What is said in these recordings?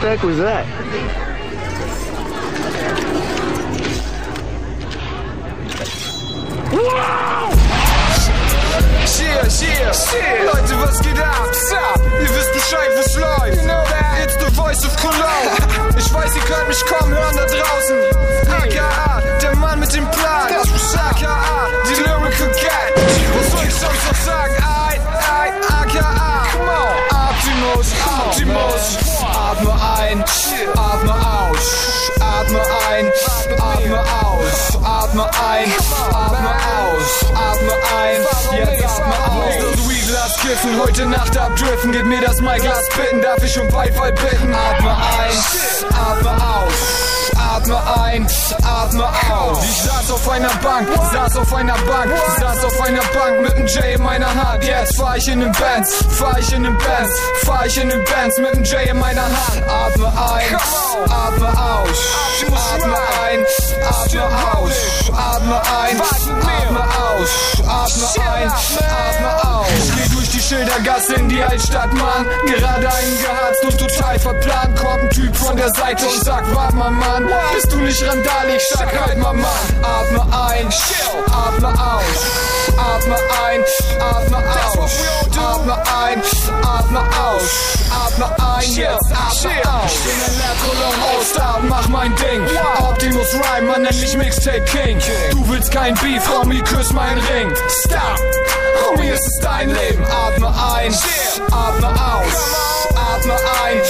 the heck was that? Shit, shit, shit. Leute, was geht ab? Sup? Ihr wisst Bescheid, wo's läuft. You know that. It's the voice of Cologne. Ich weiß, ihr könnt mich kaum hören da draußen. Atme ein, atme aus. Atme ein, jetzt atme aus. Das Weed-Glas kiffen, heute Nacht abdriften. Gib mir das Mai-Glas bitten, darf ich um Beifall bitten. Atme ein, atme aus. Atme ein, atme aus. Ich saß auf einer Bank, saß auf einer Bank, saß auf einer Bank mit dem J in meiner Hand. Jetzt fahr ich in den Bands, fahr ich in den Bands, fahr ich in den Bands mit dem J in meiner Hand. Atme ein, atme aus. Atme ein, Atme aus. Ich geh durch die Schildergasse in die Altstadt, Mann. Gerade eingeharzt und total verplant. Kommt ein Typ von der Seite und sagt, warte mal, Mann. Bist du nicht randalig? Sag halt mal, Mann. Atme ein, atme aus. Atme ein, atme aus. Atme ein, atme aus. Atme ein, jetzt atme aus. Ich bin ein Lehrkolon All-Star und mach mein Ding. Optimus Rhyme, man nennt mich Mixtape King. Du willst kein Beef, Homie, küss mein Ring. Stop! Homie, es ist dein Leben. Atme ein, atme aus. Atme ein,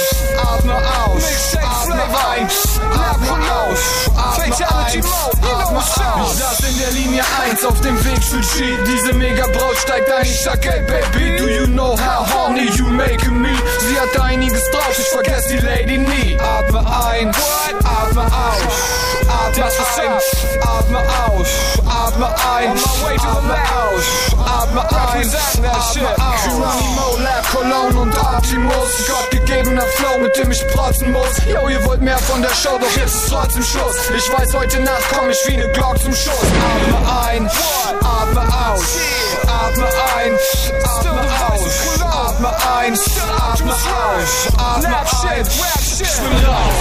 atme aus. Atme ein, atme aus. Atme ein, atme aus. Ich saß in der Linie 1 auf dem Weg für G. Diese Mega-Braut steigt ein, ich sag, hey Baby, do you know how horny you make me? Sie hat einiges drauf, ich vergess die Lady nie. Atme ein, atme aus. Atme ein, Cologne und Optimus. Gottgegebener Flow, mit dem ich protzen muss. Yo, ihr wollt mehr von der Show, doch jetzt ist trotzdem Schluss. Ich weiß, heute Nacht komm ich wie ne Glock zum Schuss. Atme ein, atme aus. Atme ein, atme aus. Atme ein, atme aus. Atme ein, ich bin raus.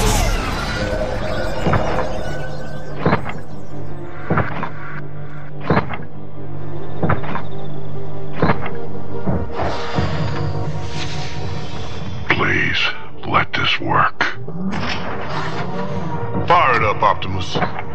Fire it up, Optimus.